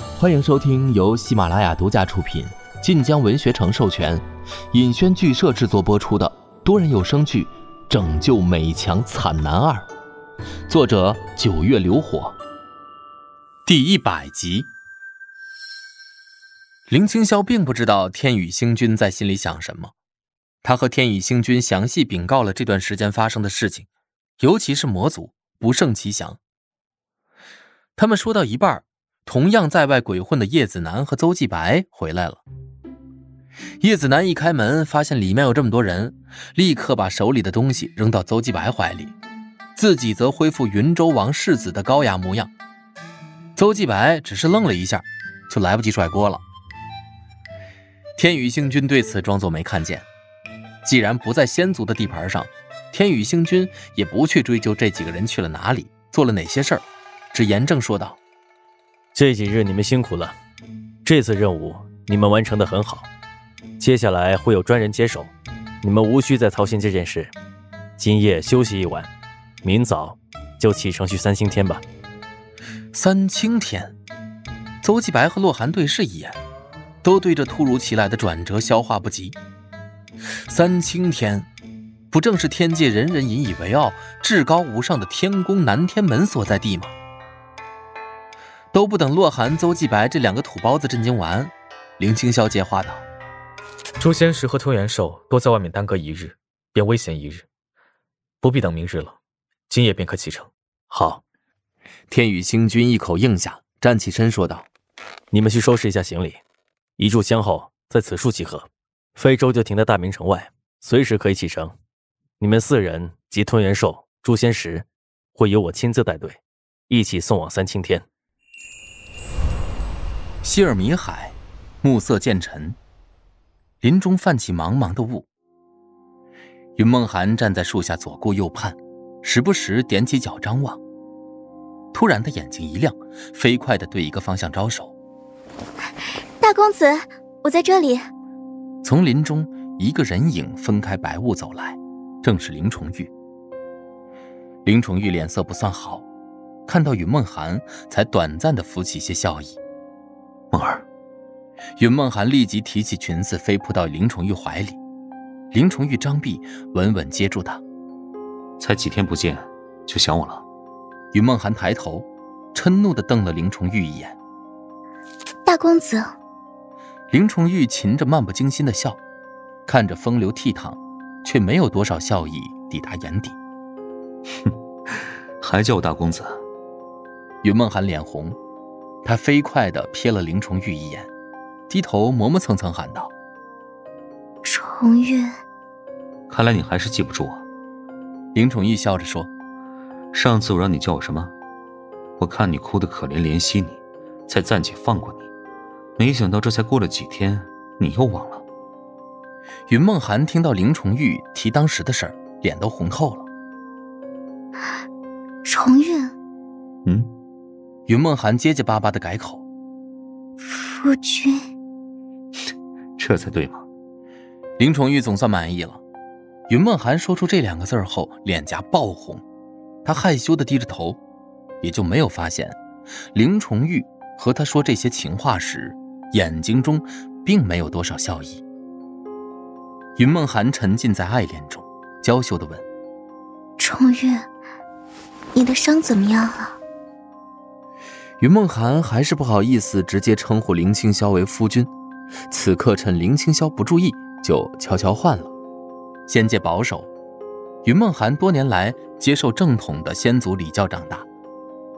欢迎收听由喜马拉雅独家出品、晋江文学城授权、尹轩剧社制作播出的多人有声剧《拯救美强惨男二》，作者九月流火，第一百集。林青霄并不知道天宇星君在心里想什么，他和天宇星君详细禀告了这段时间发生的事情，尤其是魔族不胜其详。他们说到一半，同样在外鬼混的叶子楠和邹继白回来了。叶子楠一开门，发现里面有这么多人，立刻把手里的东西扔到邹继白怀里，自己则恢复云州王世子的高雅模样。邹继白只是愣了一下，就来不及甩锅了。天宇星君对此装作没看见。既然不在仙族的地盘上，天宇星君也不去追究这几个人去了哪里，做了哪些事儿，只严正说道：“这几日你们辛苦了，这次任务你们完成的很好，接下来会有专人接手，你们无需再操心这件事。今夜休息一晚，明早就启程去三清天吧。”三清天，邹继白和洛寒对视一眼。都对这突如其来的转折消化不及。三清天，不正是天界人人引以为傲、至高无上的天宫南天门所在地吗？都不等洛寒、邹继白这两个土包子震惊完，林清霄接话道：“诛仙石和吞元兽多在外面耽搁一日，便危险一日，不必等明日了，今夜便可启程。”好。天宇星君一口应下，站起身说道：“你们去收拾一下行李。”一炷香后，在此处集合。非洲就停在大明城外，随时可以启程。你们四人及吞元兽、诛仙石，会由我亲自带队，一起送往三清天。希尔米海，暮色渐沉，林中泛起茫茫的雾。云梦涵站在树下左顾右盼，时不时踮起脚张望。突然，他眼睛一亮，飞快地对一个方向招手。大公子，我在这里。从林中，一个人影分开白雾走来，正是林崇玉。林崇玉脸色不算好，看到云梦寒，才短暂的浮起些笑意。梦儿，云梦涵立即提起裙子，飞扑到林崇玉怀里。林崇玉张臂稳稳接住他。才几天不见，就想我了？云梦涵抬头，嗔怒的瞪了林崇玉一眼。大公子。林崇玉噙着漫不经心的笑，看着风流倜傥，却没有多少笑意抵达眼底。哼，还叫我大公子？云梦涵脸红，他飞快地瞥了林崇玉一眼，低头磨磨蹭蹭喊道：“崇玉。”看来你还是记不住我。林崇玉笑着说：“上次我让你叫我什么？我看你哭得可怜，怜惜你，才暂且放过你。”没想到这才过了几天，你又忘了。云梦涵听到林崇玉提当时的事儿，脸都红透了。崇玉，嗯，云梦涵结结巴巴的改口：“夫君。”这才对嘛。林崇玉总算满意了。云梦涵说出这两个字后，脸颊爆红，他害羞的低着头，也就没有发现林崇玉和他说这些情话时。眼睛中并没有多少笑意。云梦涵沉浸在爱恋中，娇羞的问：“重玉，你的伤怎么样了？”云梦寒还是不好意思直接称呼林青霄为夫君，此刻趁林青霄不注意，就悄悄换了。仙界保守，云梦寒多年来接受正统的先祖礼教长大。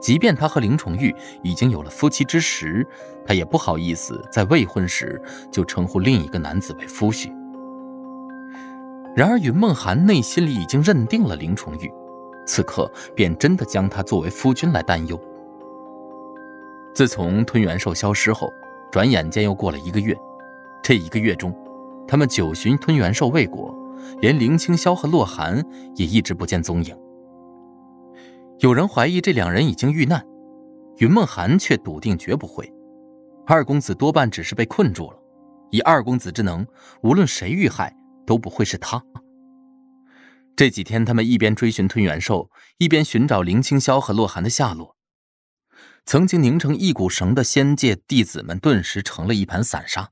即便他和林重玉已经有了夫妻之实，他也不好意思在未婚时就称呼另一个男子为夫婿。然而云梦寒内心里已经认定了林重玉，此刻便真的将他作为夫君来担忧。自从吞元兽消失后，转眼间又过了一个月，这一个月中，他们九寻吞元兽未果，连林清霄和洛寒也一直不见踪影。有人怀疑这两人已经遇难，云梦寒却笃定绝不会。二公子多半只是被困住了，以二公子之能，无论谁遇害都不会是他。这几天，他们一边追寻吞元兽，一边寻找林清霄和洛寒的下落。曾经凝成一股绳的仙界弟子们顿时成了一盘散沙。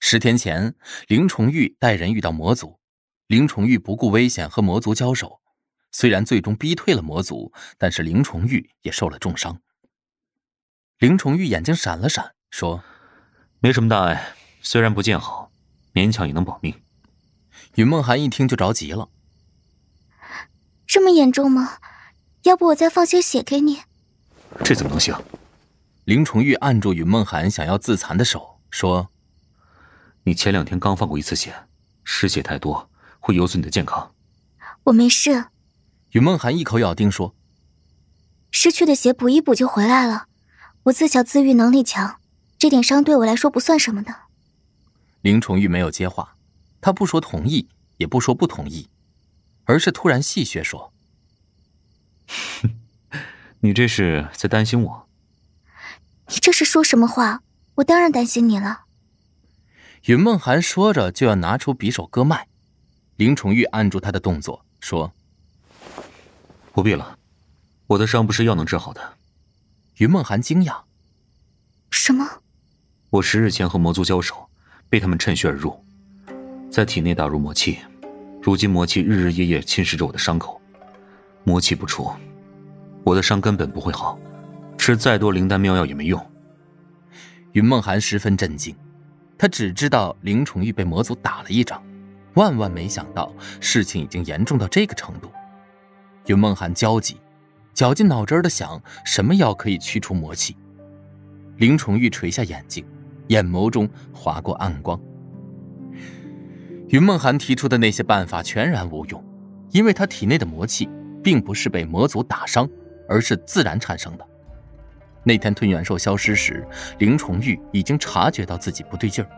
十天前，林崇玉带人遇到魔族，林崇玉不顾危险和魔族交手，虽然最终逼退了魔族，但是林崇玉也受了重伤。林崇玉眼睛闪了闪，说：“没什么大碍，虽然不见好，勉强也能保命。”云梦涵一听就着急了：“这么严重吗？要不我再放些血给你？”这怎么能行？林崇玉按住云梦涵想要自残的手，说：“你前两天刚放过一次血，失血太多会有损你的健康。”我没事。云梦涵一口咬定说：“失去的血补一补就回来了。”我自小自愈能力强，这点伤对我来说不算什么的。林崇玉没有接话，他不说同意，也不说不同意，而是突然戏谑说：“你这是在担心我？你这是说什么话？我当然担心你了。”云梦涵说着就要拿出匕首割脉，林崇玉按住他的动作说：“不必了，我的伤不是药能治好的。”云梦涵惊讶：“什么？我十日前和魔族交手，被他们趁虚而入，在体内打入魔气。如今魔气日日夜夜侵蚀着我的伤口，魔气不除，我的伤根本不会好，吃再多灵丹妙药也没用。”云梦涵十分震惊，他只知道林崇玉被魔族打了一掌，万万没想到事情已经严重到这个程度。云梦涵焦急。绞尽脑汁的想，什么药可以驱除魔气？林崇玉垂下眼睛，眼眸中划过暗光。云梦涵提出的那些办法全然无用，因为他体内的魔气并不是被魔族打伤，而是自然产生的。那天吞元兽消失时，林崇玉已经察觉到自己不对劲儿，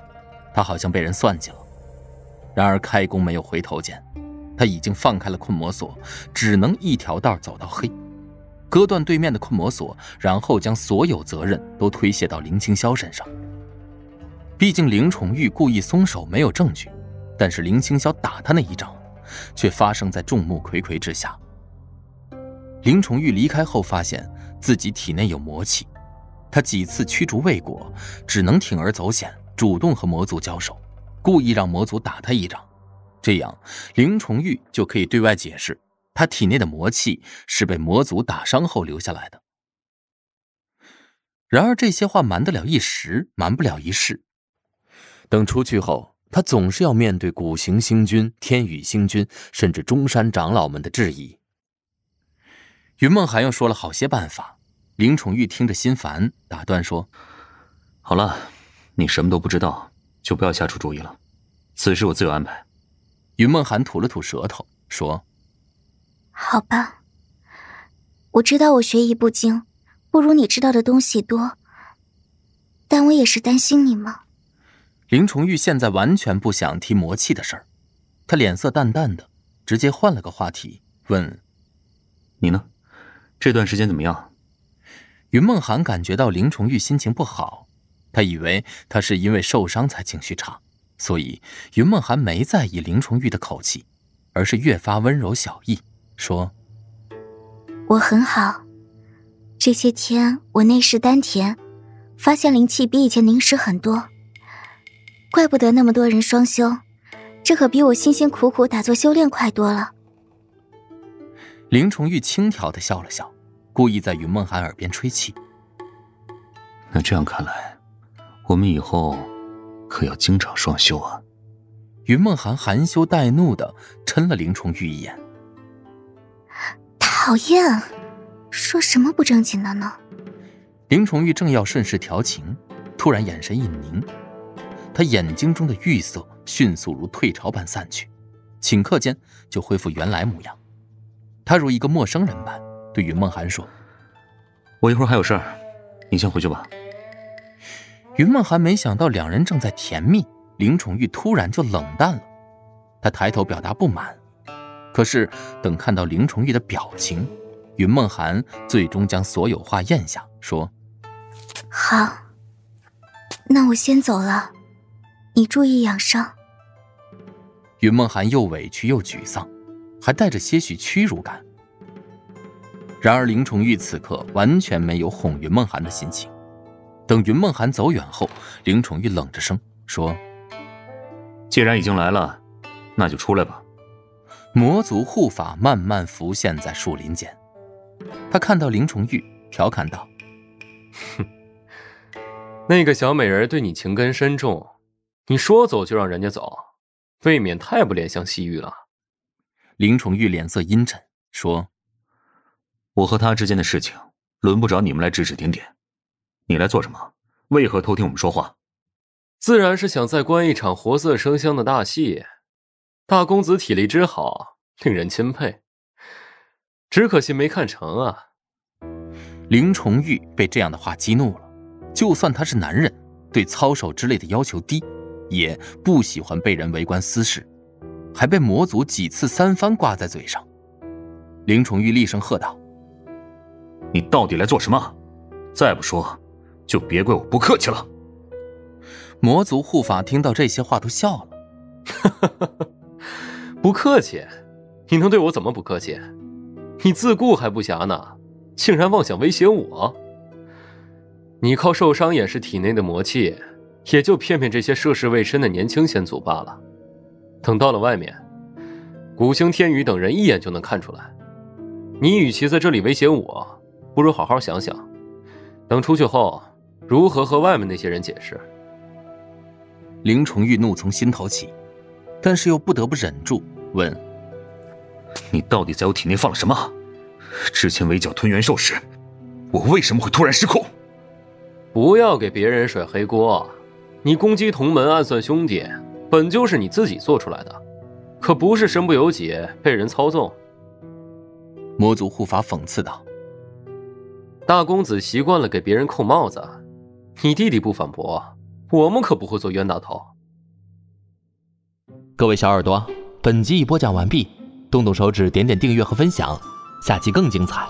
他好像被人算计了。然而开弓没有回头箭，他已经放开了困魔锁，只能一条道走到黑。割断对面的困魔锁，然后将所有责任都推卸到林青霄身上。毕竟林崇玉故意松手，没有证据，但是林青霄打他那一掌，却发生在众目睽睽之下。林崇玉离开后，发现自己体内有魔气，他几次驱逐未果，只能铤而走险，主动和魔族交手，故意让魔族打他一掌，这样林崇玉就可以对外解释。他体内的魔气是被魔族打伤后留下来的。然而这些话瞒得了一时，瞒不了一世。等出去后，他总是要面对古行星君、天宇星君，甚至中山长老们的质疑。云梦涵又说了好些办法，林宠玉听着心烦，打断说：“好了，你什么都不知道，就不要瞎出主意了。此事我自有安排。”云梦涵吐了吐舌头，说。好吧，我知道我学艺不精，不如你知道的东西多。但我也是担心你嘛。林崇玉现在完全不想提魔气的事儿，他脸色淡淡的，直接换了个话题，问：“你呢？这段时间怎么样？”云梦涵感觉到林崇玉心情不好，他以为他是因为受伤才情绪差，所以云梦涵没在意林崇玉的口气，而是越发温柔小意。说：“我很好，这些天我内视丹田，发现灵气比以前凝实很多，怪不得那么多人双修，这可比我辛辛苦苦打坐修炼快多了。”林崇玉轻佻的笑了笑，故意在云梦涵耳边吹气。那这样看来，我们以后可要经常双休啊！云梦涵含羞带怒的嗔了林崇玉一眼。讨厌，说什么不正经的呢？林崇玉正要顺势调情，突然眼神一凝，他眼睛中的玉色迅速如退潮般散去，顷刻间就恢复原来模样。他如一个陌生人般对云梦涵说：“我一会儿还有事儿，你先回去吧。”云梦涵没想到两人正在甜蜜，林崇玉突然就冷淡了，他抬头表达不满。可是，等看到林崇玉的表情，云梦涵最终将所有话咽下，说：“好，那我先走了，你注意养伤。”云梦涵又委屈又沮丧，还带着些许屈辱感。然而林崇玉此刻完全没有哄云梦涵的心情。等云梦涵走远后，林崇玉冷着声说：“既然已经来了，那就出来吧。”魔族护法慢慢浮现在树林间，他看到林崇玉，调侃道：“哼，那个小美人对你情根深重，你说走就让人家走，未免太不怜香惜玉了。”林崇玉脸色阴沉，说：“我和他之间的事情，轮不着你们来指指点点。你来做什么？为何偷听我们说话？自然是想再观一场活色生香的大戏。大公子体力之好，令人钦佩。只可惜没看成啊。”林崇玉被这样的话激怒了。就算他是男人，对操守之类的要求低，也不喜欢被人围观私事。还被魔族几次三番挂在嘴上，林崇玉厉声喝道：“你到底来做什么？再不说，就别怪我不客气了。”魔族护法听到这些话都笑了：“ 不客气？你能对我怎么不客气？你自顾还不暇呢，竟然妄想威胁我！你靠受伤掩饰体内的魔气，也就骗骗这些涉世未深的年轻先祖罢了。”等到了外面，古星天宇等人一眼就能看出来。你与其在这里威胁我，不如好好想想，等出去后如何和外面那些人解释。林崇玉怒从心头起，但是又不得不忍住问：“你到底在我体内放了什么？之前围剿吞元兽时，我为什么会突然失控？”不要给别人甩黑锅，你攻击同门，暗算兄弟。本就是你自己做出来的，可不是身不由己被人操纵。魔族护法讽刺道：“大公子习惯了给别人扣帽子，你弟弟不反驳，我们可不会做冤大头。”各位小耳朵，本集已播讲完毕，动动手指点点订阅和分享，下期更精彩。